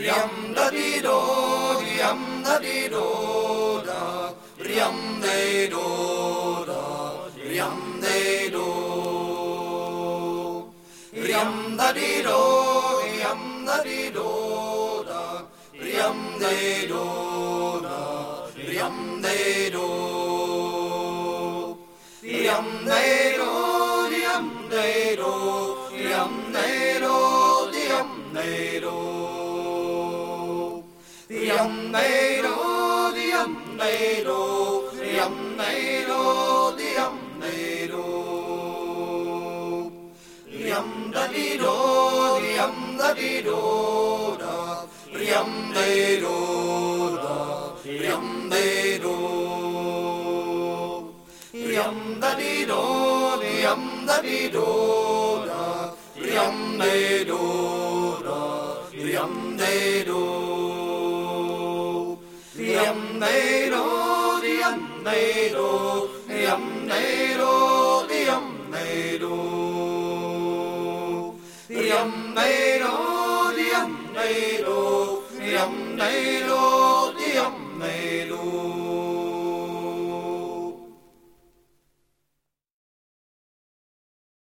Riam da di do, riam da di do da, riam de do da, riam de do. Riam da di do, riam da di do da, riam de do da, riam de do. Riam de do, riam de do, riam de do, riam de do. Riam de do, riam de do, riam de do, riam de do. Riam da di do, riam da di do da, riam de do da, riam de do. Riam da di do, riam da di do da, riam de do da, riam de do. De do, riam de do, riam de do, riam de do. Riam de do, riam de do, riam de do, riam de do.